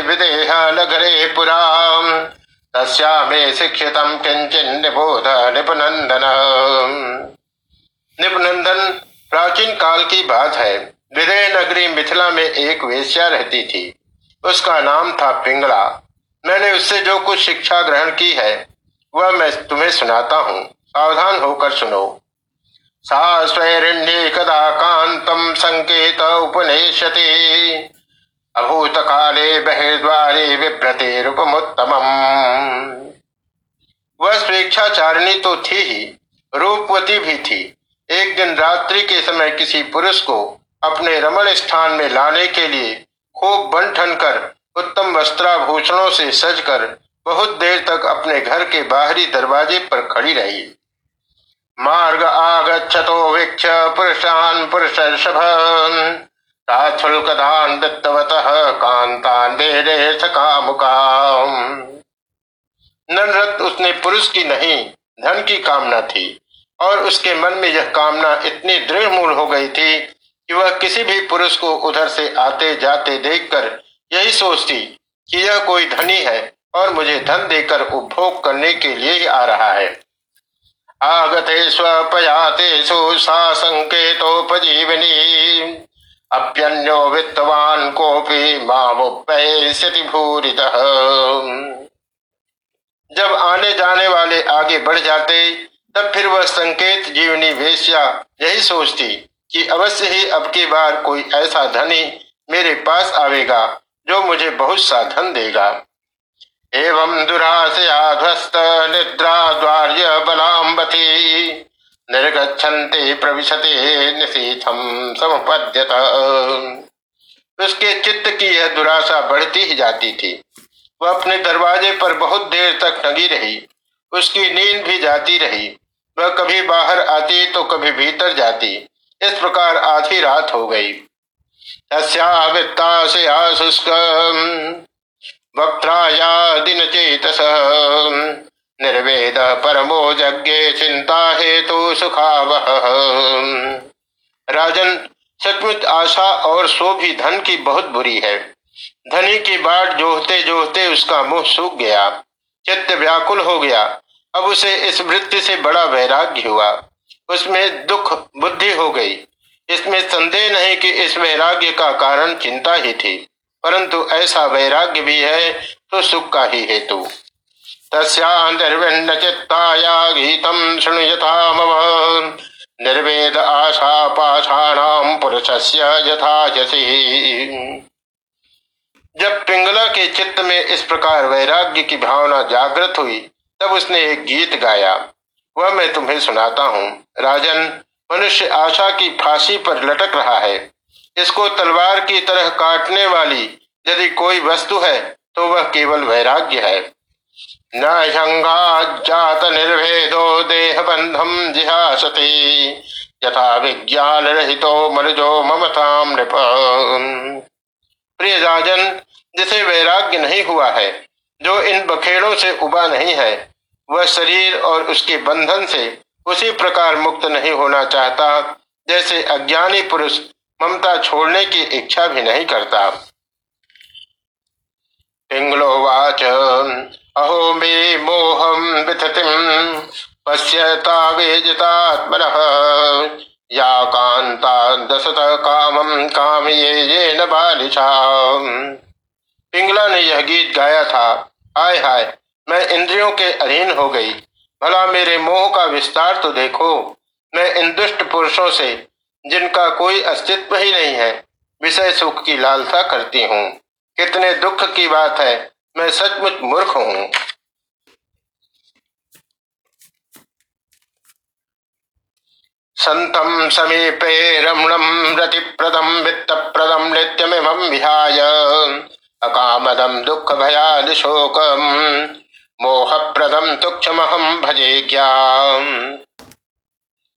विदेह नगरे पुरा तस्या मे निबोध निपनंदन निपनंदन प्राचीन काल की बात है। विदेह नगरी मिथिला में एक वेश्या रहती थी। उसका नाम था पिंगला। मैंने उससे जो कुछ शिक्षा ग्रहण की है, वह मैं तुम्हें सुनाता हूँ। सावधान होकर सुनो। सा स्वैरण्य कदा कांतम संकेत उपनेशते अभूत काले बहिर्द्वारे वह स्वेच्छाचारिणी तो थी ही, रूपवती भी थी। एक दिन रात्रि के समय किसी पुरुष को अपने रमण स्थान में लाने के लिए खूब बन ठन कर उत्तम वस्त्राभूषणों से सजकर बहुत देर तक अपने घर के बाहरी दरवाजे पर खड़ी रही। मार्ग आगछतो वीक्ष पुरुषान पुरुष तात्फुल्कदान दत्तवतः कांतान ननरत उसने पुरुष की नहीं, धन की कामना थी, और उसके मन में यह कामना इतनी दृढ़ मूल हो गई थी कि वह किसी भी पुरुष को उधर से आते जाते देखकर यही सोचती कि यह कोई धनी है और मुझे धन देकर उपभोग करने के लिए ही आ रहा है। आगते स्वपयातेषु सा संकेतोपजीवनी अप्यन्यो वित्तवान कोपी मामुपैस्यति भूरित। जब आने जाने वाले आगे बढ़ जाते, तब फिर वह संकेत जीवनी वेश्या यही सोचती कि अवश्य ही अब की बार कोई ऐसा धनी मेरे पास आवेगा जो मुझे बहुत सा धन देगा। एवं दुराशयाध्वस्त निद्रा द्वार्य बलाम्बती निर्गछन्ते प्रविशते निशीथम समपद्यत। उसके चित्त की यह दुराशा बढ़ती ही जाती थी। वह अपने दरवाजे पर बहुत देर तक टंगी रही। उसकी नींद भी जाती रही। वह कभी बाहर आती तो कभी भीतर जाती। इस प्रकार आधी रात हो गई। अस्या वित्ता से शुष्क वक्त्राया दिन चेतस निर्वेद परमो जज्ञे चिंता हेतु सुखावह। राजन, सचमुच आशा और सो भी धन की बहुत बुरी है। धनी की बाट जोहते जोहते उसका मुँह सूख गया। चित्त व्याकुल हो गया। अब उसे इस वृत्ति से बड़ा वैराग्य हुआ। उसमें दुख, बुद्धि हो गई। इसमें संदेह नहीं कि इस वैराग्य का कारण चिंता ही थी। परंतु ऐसा वैराग्य भी है तो सुख का ही हेतु। गीतम शुणुयता निर्वेद आशा पाषाणाम पुरुष यथा जब पिंगला के चित्त में इस प्रकार वैराग्य की भावना जागृत हुई, तब उसने एक गीत गाया। वह मैं तुम्हें सुनाता हूँ। राजन, मनुष्य आशा की फांसी पर लटक रहा है। इसको तलवार की तरह काटने वाली यदि कोई वस्तु है तो वह केवल वैराग्य है। न निर्भेदो देह बंधम जिहासते, यथा विज्ञान रहितो मनुजो ममताम नृप। प्रिय राजन, जिसे वैराग्य नहीं हुआ है, जो इन बखेड़ों से उबा नहीं है, वह शरीर और उसके बंधन से उसी प्रकार मुक्त नहीं होना चाहता, जैसे अज्ञानी पुरुष ममता छोड़ने की इच्छा भी नहीं करता। पिंगलोवाच अहो मे मोहम विथतिम पश्यतावेजितात्मन या कांता दशत कामम काम ये न बालिशा पिंगला ने यह गीत गाया था, हाय हाय, मैं इंद्रियों के अधीन हो गई। भला मेरे मोह का विस्तार तो देखो। मैं इन दुष्ट पुरुषों से जिनका कोई अस्तित्व ही नहीं है, विषय सुख की लालसा करती हूँ। कितने दुख की बात है, मैं सचमुच मूर्ख हूँ। संतम समीपे रमणम रतिप्रदम वित्तप्रदम नित्यमिमं विहाय। अकामदम दुख भयाल शोकम मोहप्रदम तुक्षमहम भजे ज्ञान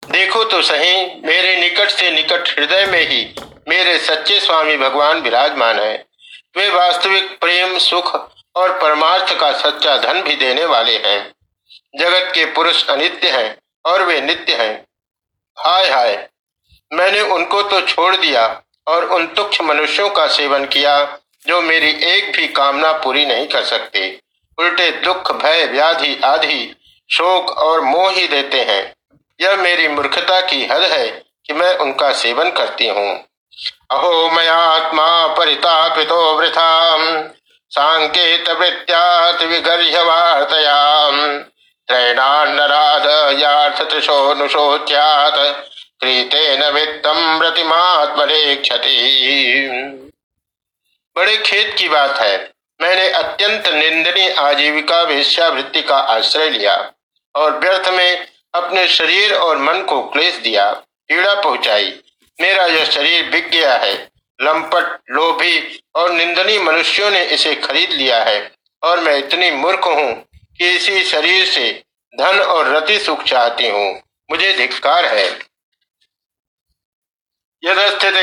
देखो तो सही, मेरे निकट से निकट हृदय में ही मेरे सच्चे स्वामी भगवान विराजमान है। वे वास्तविक प्रेम, सुख और परमार्थ का सच्चा धन भी देने वाले हैं। जगत के पुरुष अनित्य हैं और वे नित्य हैं। हाय हाय, मैंने उनको तो छोड़ दिया और उन तुक्ष मनुष्यों का सेवन किया, जो मेरी एक भी कामना पूरी नहीं कर सकते। उल्टे दुख, भय, व्याधि आदि शोक और मोह ही देते हैं। यह मेरी मूर्खता की हद है कि मैं उनका सेवन करती हूँ। अहो मयात्मा परितापितो वृथा सांकेत विगर्ह्य वार्तयाम बड़े खेत की बात है। मैंने अत्यंत निंदनीय आजीविका वेश्यावृत्ति का आश्रय लिया और व्यर्थ में अपने शरीर और मन को क्लेश दिया, पीड़ा पहुंचाई। मेरा यह शरीर बिक गया है। लंपट, लोभी और निंदनीय मनुष्यों ने इसे खरीद लिया है और मैं इतनी मूर्ख हूँ कि इसी शरीर से धन और रति सुख चाहती हूँ। मुझे धिक्कार है। यदस्थित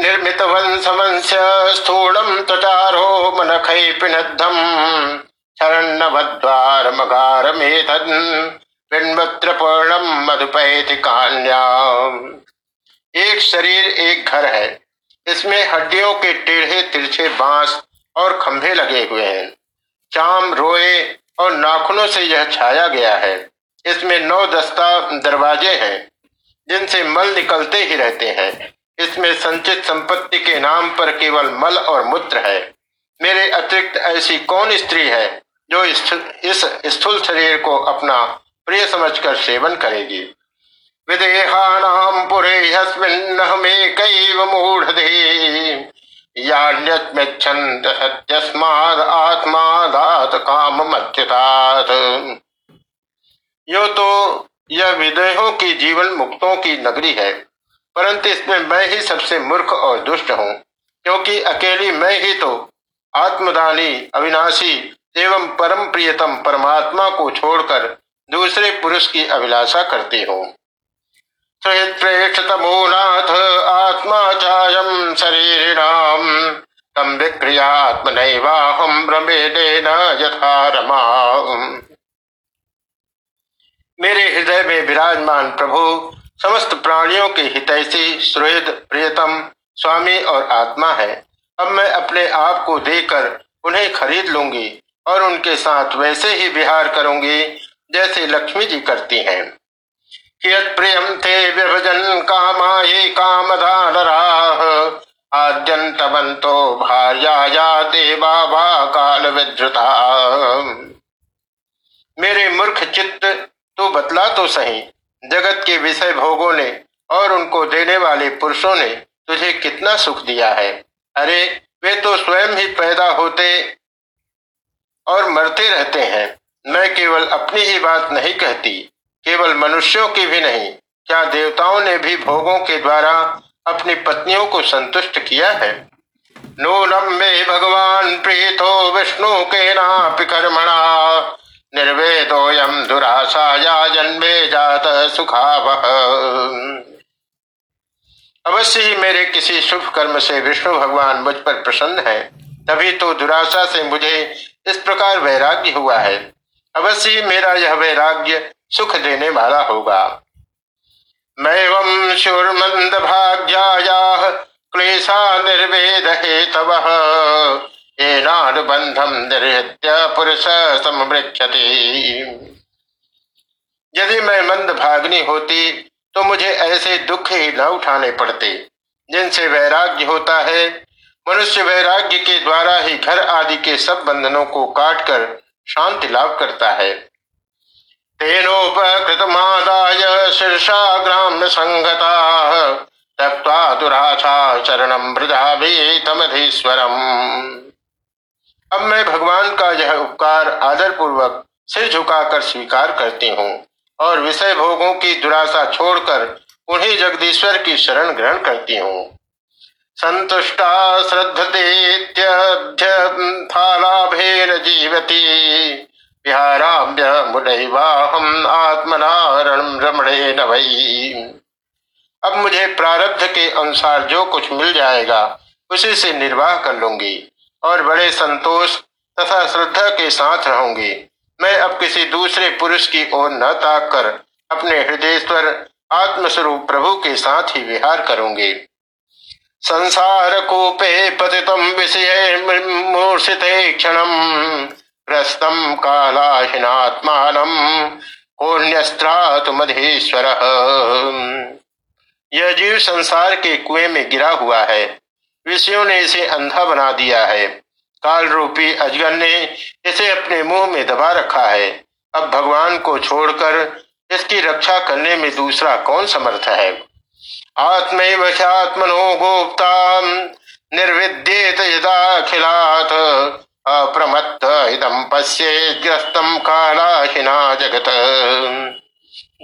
निर्मित वंशवंश स्थूलम त्वचारो मनखै पिनद्धम शरण्यवद्वार मगार पिण्वत्र पूर्णम मधुपैति एक शरीर, एक घर है। इसमें हड्डियों के टेढ़े, तिरछे बाँस और खंभे लगे हुए हैं। चाम, रोए और नाखूनों से यह छाया गया है। इसमें नौ दस्ता दरवाजे हैं, जिनसे मल निकलते ही रहते हैं। इसमें संचित संपत्ति के नाम पर केवल मल और मूत्र है। मेरे अतिरिक्त ऐसी कौन स्त्री है, जो इस स्थूल शरीर को अपना प्रिय समझकर सेवन करेगी। यो तो यह विदेहों की जीवन मुक्तों की नगरी है, परंतु इसमें मैं ही सबसे मूर्ख और दुष्ट हूँ, क्योंकि अकेली मैं ही तो आत्मदानी, अविनाशी एवं परम प्रियतम परमात्मा को छोड़कर दूसरे पुरुष की अभिलाषा करती हूँ। आत्मा तम विक्रियात्मनैवाहम रमेदेन यथा रमा मेरे हृदय में विराजमान प्रभु, समस्त प्राणियों के हितैषी सुहृद, प्रियतम स्वामी और आत्मा है। अब मैं अपने आप को देकर उन्हें खरीद लूँगी और उनके साथ वैसे ही विहार करूँगी जैसे लक्ष्मी जी करती हैं। कियत प्रियम ते विभजन कामा ये भार्या देवा काल विद्रुता मेरे मूर्ख चित्त तो बतला तो सही। जगत के विषय भोगों ने और उनको देने वाले पुरुषों ने तुझे कितना सुख दिया है। अरे, वे तो स्वयं ही पैदा होते और मरते रहते हैं। मैं केवल अपनी ही बात नहीं कहती, केवल मनुष्यों की भी नहीं, क्या देवताओं ने भी भोगों के द्वारा अपनी पत्नियों को संतुष्ट किया है? नूनम में भगवान प्रीतो विष्णु के नापि कर्मणा निर्वेदोयम दुराशाया जन्मे जात सुखाव। अवश्य ही मेरे किसी शुभ कर्म से विष्णु भगवान मुझ पर प्रसन्न है, तभी तो दुराशा से मुझे इस प्रकार वैराग्य हुआ है। अवश्य मेरा यह वैराग्य सुख देने वाला होगा। मैवं शुर्मंद भाग्या क्लेशा निर्वेद हेतव। एनानुबंधम निर्हत्य पुरुष यदि मैं मंद भागनी होती तो मुझे ऐसे दुख ही न उठाने पड़ते, जिनसे वैराग्य होता है। मनुष्य वैराग्य के द्वारा ही घर आदि के सब बंधनों को काटकर शांति लाभ करता है। तेनोपकृतमादाय शीर्षा ग्राम्य संगता त्यक्ता दुराशा शरणम मृदाभीतमधीश्वरम अब मैं भगवान का यह उपकार आदर पूर्वक सिर झुकाकर स्वीकार करती हूँ और विषय भोगों की दुराशा छोड़कर उन्हें जगदीश्वर की शरण ग्रहण करती हूँ। संतुष्टा श्रद्धते जीवती। विहाराभ्य मुनैवाहम आत्मनारण रमणे नवई अब मुझे प्रारब्ध के अनुसार जो कुछ मिल जाएगा, उसी से निर्वाह कर लूँगी और बड़े संतोष तथा श्रद्धा के साथ रहूँगी। मैं अब किसी दूसरे पुरुष की ओर न ताक कर अपने हृदयेश्वर आत्मस्वरूप प्रभु के साथ ही विहार करूँगी। संसार कूपे पतितम विषय मूर्षिते क्षण ग्रस्तम कालाहिनात्मान मधेश्वर यह जीव संसार के कुएँ में गिरा हुआ है। विषयों ने इसे अंधा बना दिया है। काल रूपी अजगर ने इसे अपने मुँह में दबा रखा है। अब भगवान को छोड़कर इसकी रक्षा करने में दूसरा कौन समर्थ है? आत्मैवख्यात्मनो गोप्ता निर्विद्येत यदाखिलात्। अप्रमत्त इदम पश्येग्रस्तम कालाहिना जगत।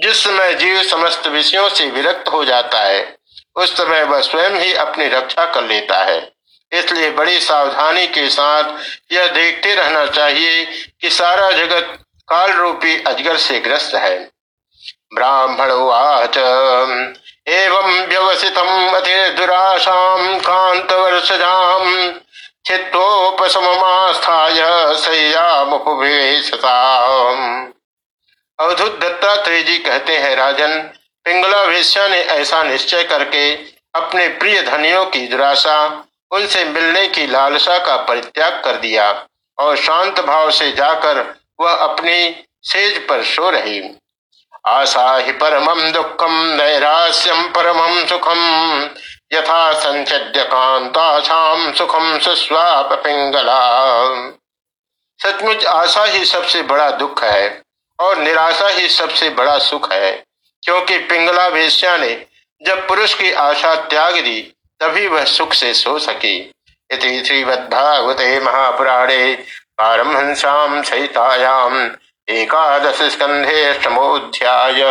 जिस समय जीव समस्त विषयों से विरक्त हो जाता है, उस समय वह स्वयं ही अपनी रक्षा कर लेता है। इसलिए बड़ी सावधानी के साथ यह देखते रहना चाहिए कि सारा जगत काल रूपी अजगर से ग्रस्त है। ब्राह्मण वाच एवं व्यवसितम अतिर्दुराशाम कांत वर्षजाम चित्तोपशमस्थाय सय्यामुपवेशता अवधुत दत्तात्रेय जी कहते हैं, राजन पिंगला वेश्या ने ऐसा निश्चय करके अपने प्रिय धनियों की दुराशा, उनसे मिलने की लालसा का परित्याग कर दिया और शांत भाव से जाकर वह अपनी सेज पर सो रही। आशा ही परमम दुखम नैराश्यम परमम सुखम यथा संचद्य कांताशाम सुखम सुस्वाप पिंगला सचमुच आशा ही सबसे बड़ा दुख है और निराशा ही सबसे बड़ा सुख है, क्योंकि पिंगला वेश्या ने जब पुरुष की आशा त्याग दी, तभी वह सुख से सो सकी। इति श्रीमद्भागवते महापुराणे पारमहंस्याम सहितायाम एकादश स्कंधे अष्टमोध्याय